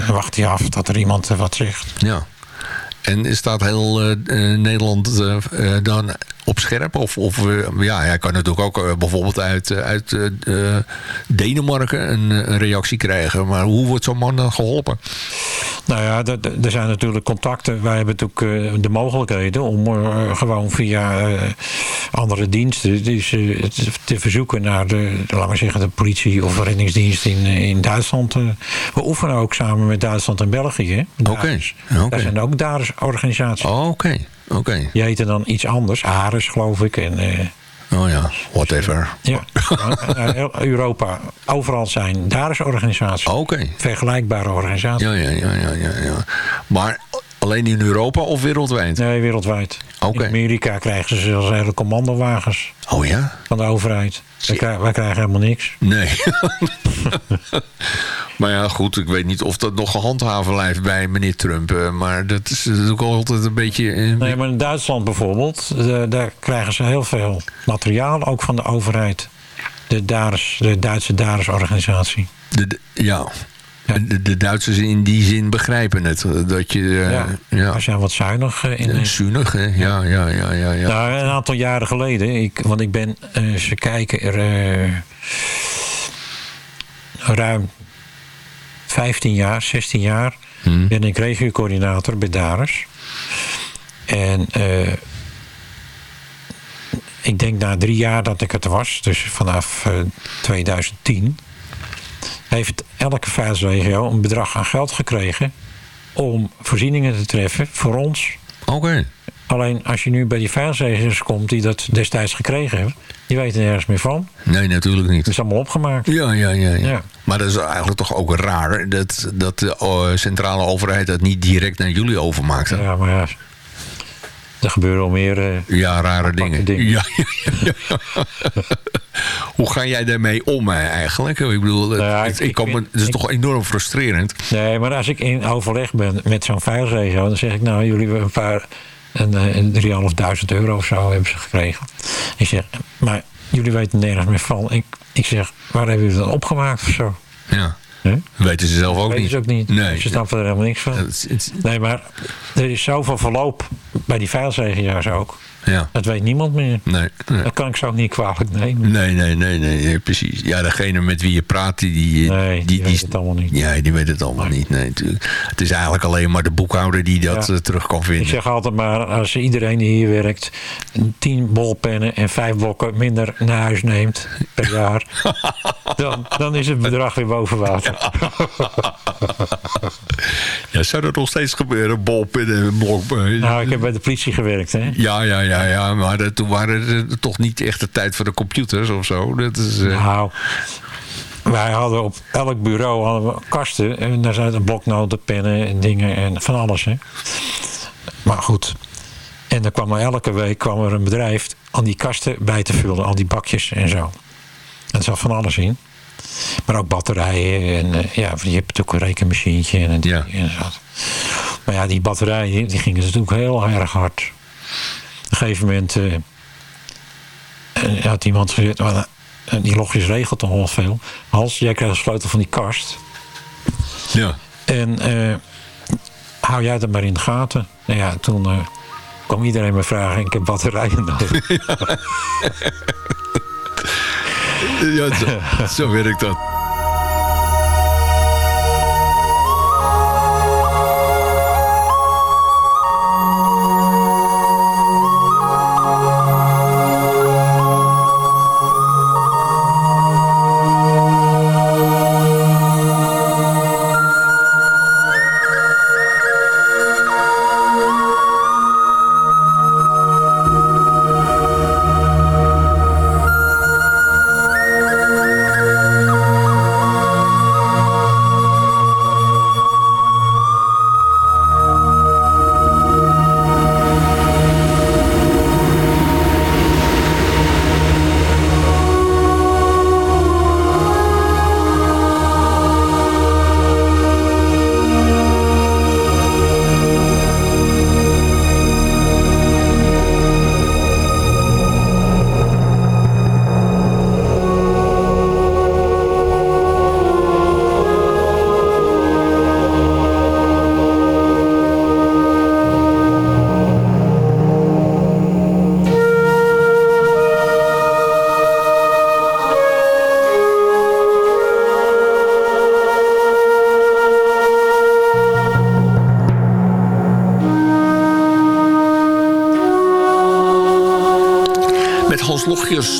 wacht hij af dat er iemand wat zegt. Ja. En staat heel Nederland dan op scherp? Of, of ja, hij kan natuurlijk ook uh, bijvoorbeeld uit, uit uh, Denemarken een, een, reactie krijgen. Maar hoe wordt zo'n man dan geholpen? Nou ja, er zijn natuurlijk contacten. Wij hebben natuurlijk de mogelijkheden om gewoon via andere diensten dus, te verzoeken naar de, laten we zeggen, de politie of reddingsdienst in, in Duitsland. we oefenen ook samen met Duitsland en België. Oké. Okay. Okay. Daar zijn ook daar organisaties. Oh, Oké. Okay. Die heten dan iets anders. Ares, geloof ik. En, uh, oh ja, whatever. Ja, Europa. Overal zijn Daris-organisaties. Oké. Vergelijkbare organisaties. Ja, ja, ja, ja, ja, ja. Maar alleen in Europa of wereldwijd? Nee, wereldwijd. In Amerika krijgen ze zelfs hele commandowagens. Oh ja? Van de overheid. Wij, krijgen, wij krijgen helemaal niks. Nee. maar ja, goed, ik weet niet of dat nog gehandhaven blijft bij meneer Trump. Eh, maar dat is ook altijd een beetje... Nee, maar in Duitsland bijvoorbeeld, daar krijgen ze heel veel materiaal, ook van de overheid. De, Dares, de Duitse Dares-organisatie. De, ja, De, de, Duitsers in die zin begrijpen het. Dat je, uh, ja, ja. Als je wat zuinig uh, in. Zuinig, hè? Ja, ja, ja, ja, ja. Nou, een aantal jaren geleden. Ik, want ik ben, ze kijken er ruim 15 jaar, 16 jaar. Hmm. Ben ik regiocoördinator bij Dares. En ik denk na drie jaar dat ik het was, dus vanaf 2010 heeft elke veiligheidsregio een bedrag aan geld gekregen om voorzieningen te treffen voor ons. Oké. Alleen als je nu bij die veiligheidsregio's komt die dat destijds gekregen hebben, die weten er nergens meer van. Nee, natuurlijk niet. Het is allemaal opgemaakt. Ja, ja, ja, ja. ja. Maar dat is eigenlijk toch ook raar dat, dat de centrale overheid dat niet direct naar jullie overmaakte. Ja, maar ja, er gebeuren al meer uh, ja, rare dingen. dingen. Ja, ja, Hoe ga jij daarmee om eigenlijk? Ik bedoel, het, nou het, ik, ik, het is ik, toch enorm frustrerend. Nee, maar als ik in overleg ben met zo'n veiligheidsregio... dan zeg ik, nou, jullie hebben een paar... een, een 3.500 euro of zo hebben ze gekregen. Ik zeg, maar jullie weten nergens meer van. Ik, ik zeg, waar hebben jullie dan opgemaakt of zo? Ja. Huh? Weten ze zelf ook weten niet. Ze ook niet. Nee. Ze snappen er helemaal niks van. Nee, maar er is zoveel verloop bij die veiligheidsregio's ook. Ja. Dat weet niemand meer. Nee, nee. Dat kan ik zo ook niet kwalijk nemen. Nee, nee, nee, nee, precies. Ja, degene met wie je praat, die... die nee, die, die, weet het allemaal niet. Ja, die weet het allemaal niet. Nee, natuurlijk. Het is eigenlijk alleen maar de boekhouder die dat ja. terug kan vinden. Ik zeg altijd maar, als iedereen die hier werkt... tien bolpennen en vijf blokken minder naar huis neemt per jaar... dan, dan is het bedrag weer boven water. Ja. ja, zou dat nog steeds gebeuren? Bolpennen en blokpennen? Nou, ik heb bij de politie gewerkt, hè? Ja, ja, ja. Ja, ja, maar dat, toen waren het toch niet echt de tijd voor de computers of zo. Dat is, uh... Nou, wij hadden op elk bureau hadden we kasten. En daar zaten bloknoten, pennen en dingen en van alles. Hè. Maar goed. En dan kwam er elke week kwam er een bedrijf al die kasten bij te vullen. Al die bakjes en zo. En er zat van alles in. Maar ook batterijen. En uh, ja, je hebt natuurlijk een rekenmachientje en, ja. en zo. Maar ja, die batterijen die gingen natuurlijk heel erg hard een gegeven moment uh, had iemand gezegd, uh, die logjes regelt toch wel veel. Hans, jij krijgt de sleutel van die kast. Ja. En uh, hou jij dat maar in de gaten. Nou ja, toen kwam iedereen me vragen, ik heb batterijen nodig. ja, zo, zo werkt dat.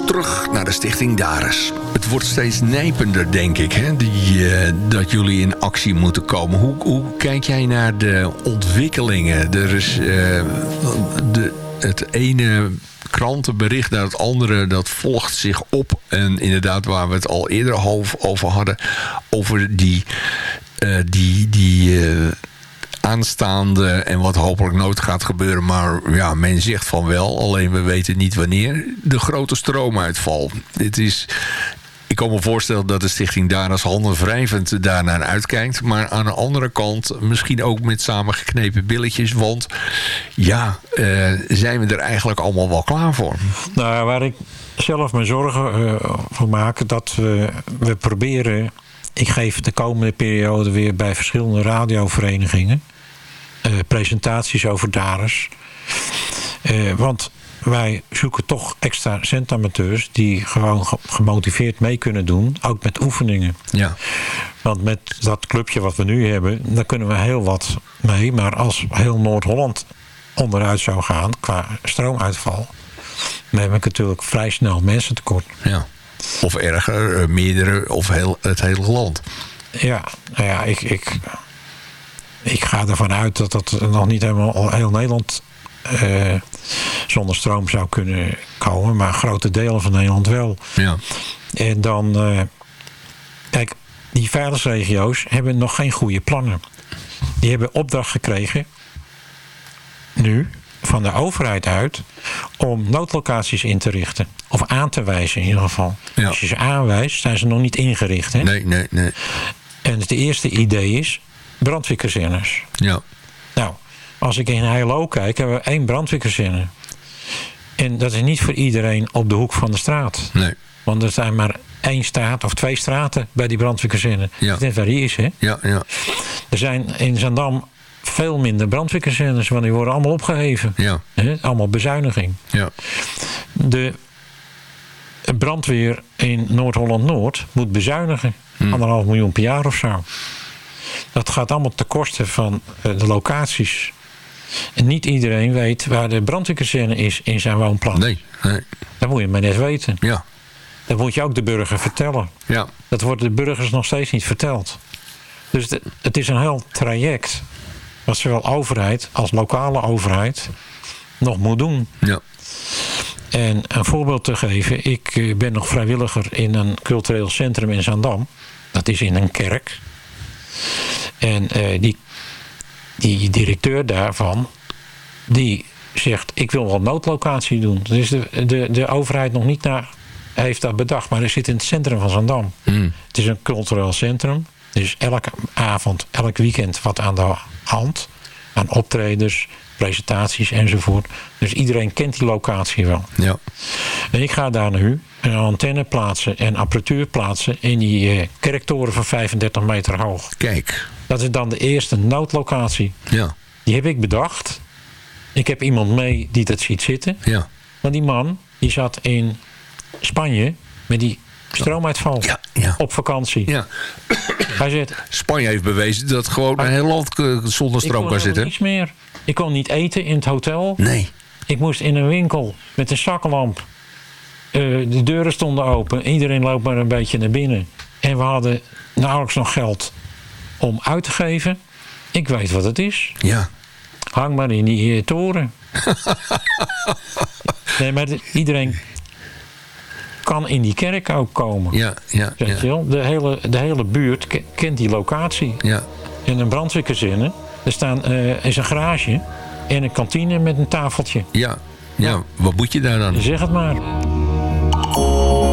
Terug naar de stichting Dares. Het wordt steeds nijpender, denk ik, hè, die, uh, dat jullie in actie moeten komen. Hoe, hoe kijk jij naar de ontwikkelingen? Er is uh, de, het ene krantenbericht naar het andere, dat volgt zich op. En inderdaad, waar we het al eerder over hadden, over die... Uh, die, die aanstaande en wat hopelijk nooit gaat gebeuren. Maar ja, men zegt van wel, alleen we weten niet wanneer. De grote stroomuitval. Dit is... Ik kan me voorstellen dat de stichting Danas handenwrijvend daarnaar uitkijkt. Maar aan de andere kant misschien ook met samengeknepen billetjes. Want ja, uh, zijn we er eigenlijk allemaal wel klaar voor? Nou, waar ik zelf me zorgen uh, voor maak... dat we, we proberen ik geef de komende periode weer bij verschillende radioverenigingen presentaties over DARES. Uh, want wij zoeken toch extra centamateurs die gewoon gemotiveerd mee kunnen doen. Ook met oefeningen. Ja. Want met dat clubje wat we nu hebben, daar kunnen we heel wat mee. Maar als heel Noord-Holland onderuit zou gaan qua stroomuitval... dan heb ik natuurlijk vrij snel mensen tekort. Ja. Of erger, eh, meerdere of heel, het hele land. Ja, nou ja, ik, ik, ik ga ervan uit dat dat nog niet helemaal heel Nederland uh, zonder stroom zou kunnen komen. Maar grote delen van Nederland wel. Ja. En dan, uh, kijk, die veiligheidsregio's hebben nog geen goede plannen. Die hebben opdracht gekregen, nu, van de overheid uit, om noodlocaties in te richten. Of aan te wijzen in ieder geval. Ja. Als je ze aanwijst, zijn ze nog niet ingericht. Hè? Nee, nee, nee. En het eerste idee is brandweerkazernes. Ja. Nou, als ik in Heilo kijk, hebben we één brandweerkazerne. En dat is niet voor iedereen op de hoek van de straat. Nee. Want er zijn maar één straat of twee straten bij die brandweerkazerne. Ja. Net waar die is, hè? Ja, ja. Er zijn in Zandam veel minder brandweerkazernes, want die worden allemaal opgeheven. Ja. Allemaal bezuiniging. Ja. De brandweer in Noord-Holland-Noord moet bezuinigen. Hmm. Anderhalf miljoen per jaar of zo. Dat gaat allemaal ten koste van eh, de locaties. En niet iedereen weet waar de brandweerkazerne is in zijn woonplan. Nee, nee. Dat moet je maar net weten. Ja. Dat moet je ook de burger vertellen. Ja. Dat wordt de burgers nog steeds niet verteld. Dus de- het is een heel traject. Wat zowel overheid als lokale overheid nog moet doen. Ja. En een voorbeeld te geven. Ik eh, ben nog vrijwilliger in een cultureel centrum in Zandam. Dat is in een kerk. En eh, die, die directeur daarvan, die zegt, ik wil wel noodlocatie doen. Dus de, de, de overheid nog niet naar heeft dat bedacht. Maar er zit in het centrum van Zandam. Mm. Het is een cultureel centrum. Dus elke avond, elk weekend wat aan de hand. Aan optredens, presentaties enzovoort. Dus iedereen kent die locatie wel. Ja. En ik ga daar nu antenne plaatsen en apparatuur plaatsen in die eh, kerktoren van 35 meter hoog. Kijk. Dat is dan de eerste noodlocatie. Ja. Die heb ik bedacht. Ik heb iemand mee die dat ziet zitten. Ja. Maar die man die zat in Spanje met die stroomuitval Ja. Ja. op vakantie. Ja. Hij zegt, Spanje heeft bewezen dat gewoon een heel land eh, zonder ik stroom kan zitten. niets meer. Ik kon niet eten in het hotel. Nee. Ik moest in een winkel met een zaklamp. Eh, de deuren stonden open. Iedereen loopt maar een beetje naar binnen. En we hadden nauwelijks nog geld om uit te geven. Ik weet wat het is. Ja. Hang maar in die eh, toren. nee, maar de- iedereen kan in die kerk ook komen. Ja. Ja. Weet je Ja. De, hele, de hele buurt ke- kent die locatie. Ja. In een brandweerkazerne. Er staan, eh, is een garage en een kantine met een tafeltje. Ja. Ja. Wat moet je daar dan? Zeg het maar. Gesprek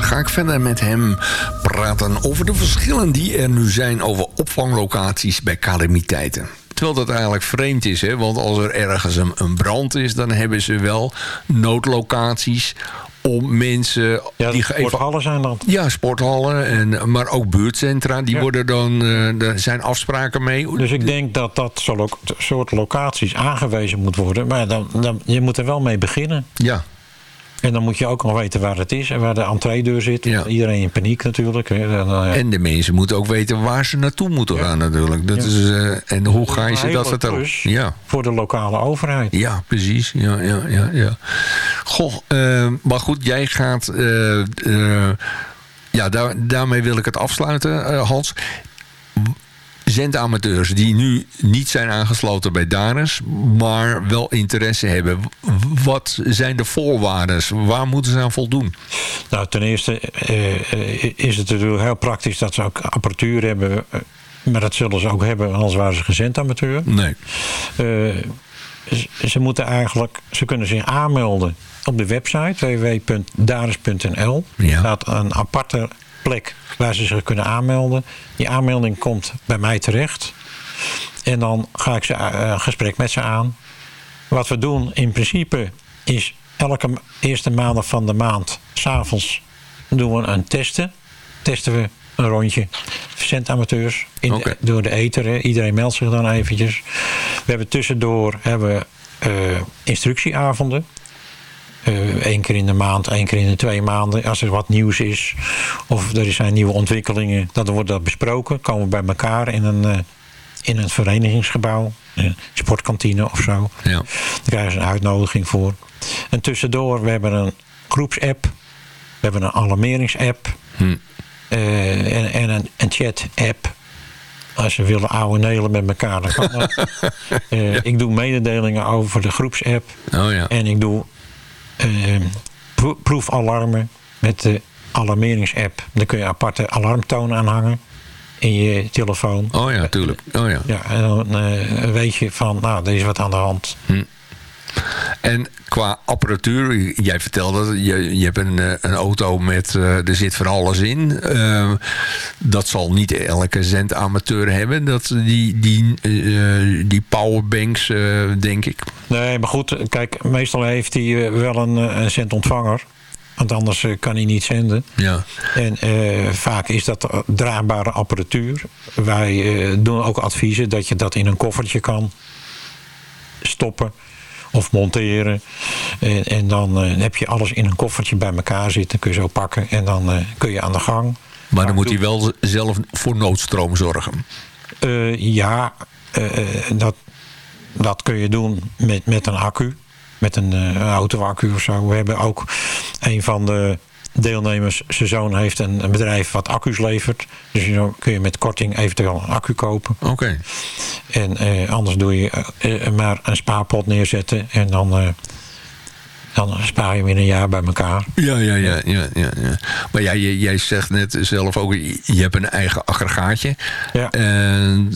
ga ik verder met hem praten over de verschillen die er nu zijn over opvanglocaties bij calamiteiten. Terwijl dat eigenlijk vreemd is, hè? want als er ergens een, een brand is... dan hebben ze wel noodlocaties om mensen... Ja, die sporthallen zijn dat. Ja, sporthallen, en, maar ook buurtcentra. Die worden dan, uh, er zijn afspraken mee. Dus ik denk dat dat soort locaties aangewezen moet worden. Maar dan, dan, je moet er wel mee beginnen. Ja, en dan moet je ook nog weten waar het is en waar de entreedeur zit. Iedereen in paniek natuurlijk. Eh, en de mensen moeten ook weten waar ze naartoe moeten gaan natuurlijk. Dat is, uh, en hoe ga je ze dat vertellen? Ja. Voor de lokale overheid. Ja, precies. Ja, ja, ja, ja. Goh, uh, maar goed, jij gaat... ja, daar, daarmee wil ik het afsluiten, Hans zendamateurs die nu niet zijn aangesloten bij Dares, maar wel interesse hebben. Wat zijn de voorwaarden? Waar moeten ze aan voldoen? Nou, ten eerste uh, is het natuurlijk heel praktisch dat ze ook apparatuur hebben. Eh, maar dat zullen ze ook hebben, anders waren ze geen amateur. Nee. Uh, ze moeten eigenlijk, ze kunnen zich aanmelden op de website www.dares.nl. Er staat een aparte plek waar ze zich kunnen aanmelden. Die aanmelding komt bij mij terecht. En dan ga ik ze, een gesprek met ze aan. Wat we doen in principe is elke eerste maandag van de maand, s'avonds, doen we een testen. Testen we een rondje amateurs in okay. door de ether. Iedereen meldt zich dan eventjes. We hebben tussendoor hebben, uh, instructieavonden. Uh, één keer in de maand, één keer in de twee maanden. Als er wat nieuws is of er zijn nieuwe ontwikkelingen, dan wordt dat besproken. Komen we bij elkaar in een, uh, in een verenigingsgebouw, sportkantine of zo. Ja. Daar krijgen ze een uitnodiging voor. En tussendoor, we hebben een groepsapp, we hebben een alarmeringsapp hm. uh, en, en een, een chat-app. Als ze willen ouwe nelen met elkaar, dan kan dat. ja. Ik doe mededelingen over de groepsapp. Oh ja. En ik doe uh, proefalarmen met de alarmeringsapp. Daar kun je aparte alarmtoon aan hangen in je telefoon. Oh ja, tuurlijk. Oh ja. ja en dan uh, weet je van, nou, er is wat aan de hand. Hm. En qua apparatuur, jij vertelde, je, je hebt een, eh, een auto met, uh, er zit van alles in. Uh, dat zal niet elke zendamateur hebben, dat, die, die, uh, die powerbanks, denk ik. Nee, maar goed, kijk, meestal heeft hij wel een, een zendontvanger. Want anders kan hij niet zenden. Ja. En vaak is dat draagbare apparatuur. Wij doen ook adviezen dat je dat in een koffertje kan stoppen of monteren. En, en dan uh, heb je alles in een koffertje bij elkaar zitten. Kun je zo pakken en dan kun je aan de gang. Maar dan moet hij wel zelf voor noodstroom zorgen. Ja, dat, dat kun je doen met, met een accu. Met een, auto-accu of zo. We hebben ook een van de deelnemers, zijn zoon heeft een, een, bedrijf wat accu's levert. Dus dan kun je met korting eventueel een accu kopen. Oké. En eh, anders doe je eh, maar een spaarpot neerzetten en dan... Dan spaar je hem in een jaar bij elkaar. Ja, ja, ja. ja, ja, ja. Maar ja, jij, jij zegt net zelf ook, je hebt een eigen aggregaatje. Ja,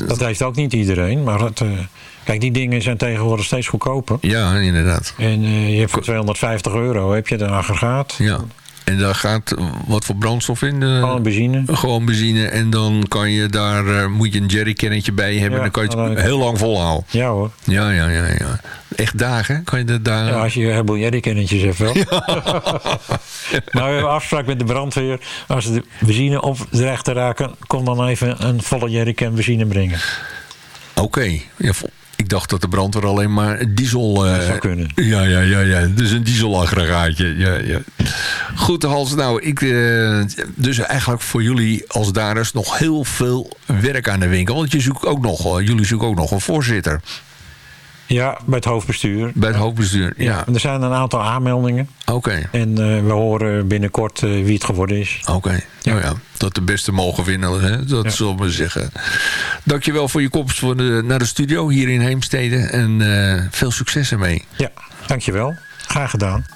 dat heeft ook niet iedereen. Maar het, uh, kijk, die dingen zijn tegenwoordig steeds goedkoper. Ja, inderdaad. En uh, je hebt voor 250 euro heb je een aggregaat. Ja. En daar gaat wat voor brandstof in? De, gewoon benzine. Gewoon benzine. En dan kan je daar, uh, moet je een jerrycannetje bij hebben. Ja, dan kan je het heel lang volhouden. Ja hoor. Ja, ja, ja. ja. Echt dagen? Kan je dat daar... Ja, als je een heleboel jerrycannetjes hebt wel. Ja. nou, we hebben afspraak met de brandweer. Als de benzine op dreigt te raken, kom dan even een volle jerrycan benzine brengen. Oké. Okay. Ja, dacht dat de brandweer alleen maar diesel... Uh, zou kunnen. Ja, ja, ja, ja. Dus een dieselaggregaatje. Ja, ja. Goed, Hans. Nou, ik, uh, dus eigenlijk voor jullie als daar is nog heel veel werk aan de winkel. Want je zoekt ook nog, jullie zoeken ook nog een voorzitter. Ja, bij het hoofdbestuur. Bij het hoofdbestuur, ja. ja. Er zijn een aantal aanmeldingen. Oké. En uh, we horen binnenkort uh, wie het geworden is. Oké, okay. ja. Nou ja. Dat de beste mogen winnen, hè? dat ja. zullen we zeggen. Dankjewel voor je komst voor de, naar de studio hier in Heemstede. En uh, veel succes ermee. Ja, dankjewel. Graag gedaan.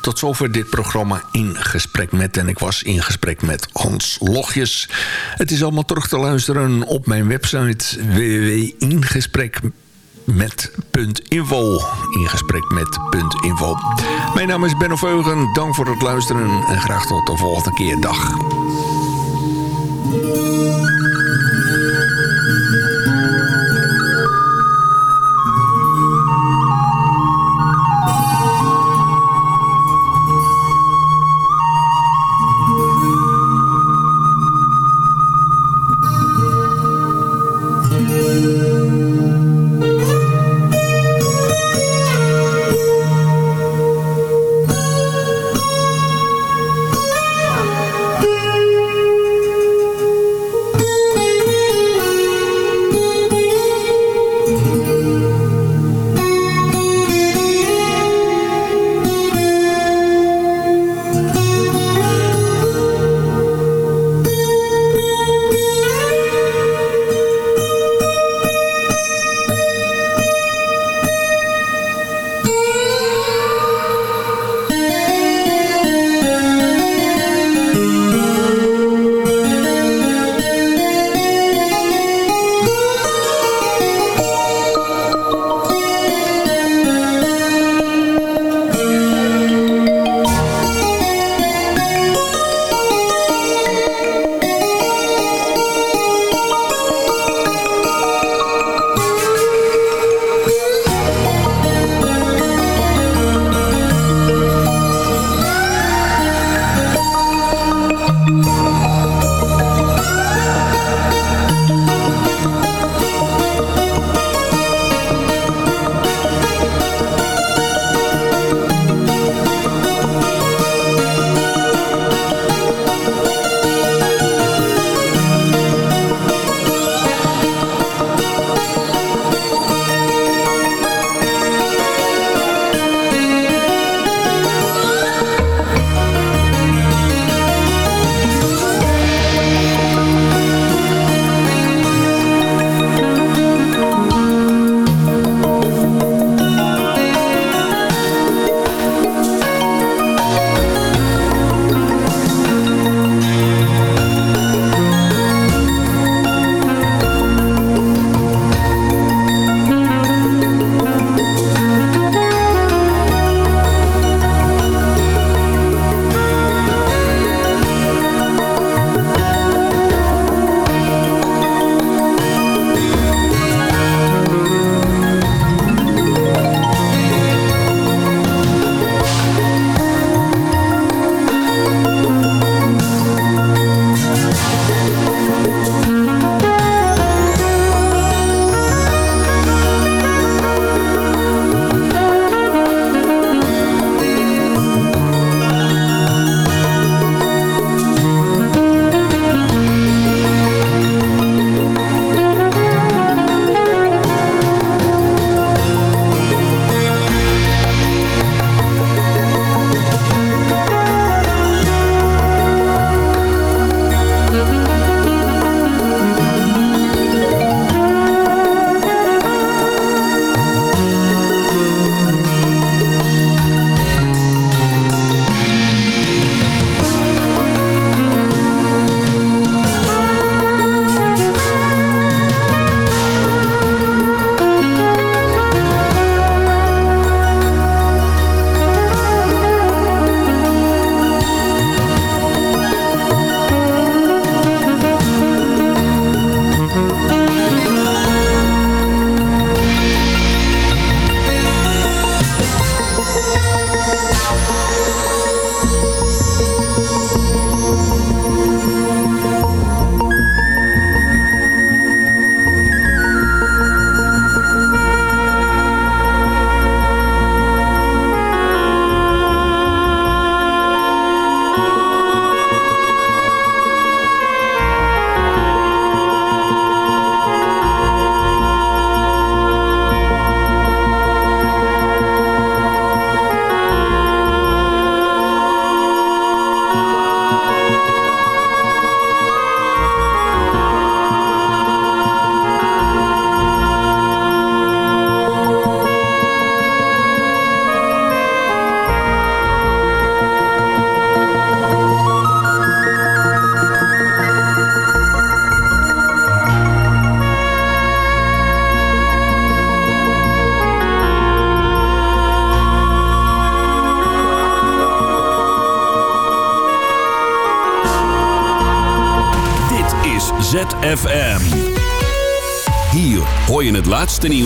Tot zover dit programma In Gesprek Met. En ik was in gesprek met Hans Logjes. Het is allemaal terug te luisteren op mijn website www.ingesprek.nl met .info. In gesprek met .info. Mijn naam is Benno Veugen. Dank voor het luisteren en graag tot de volgende keer. Dag.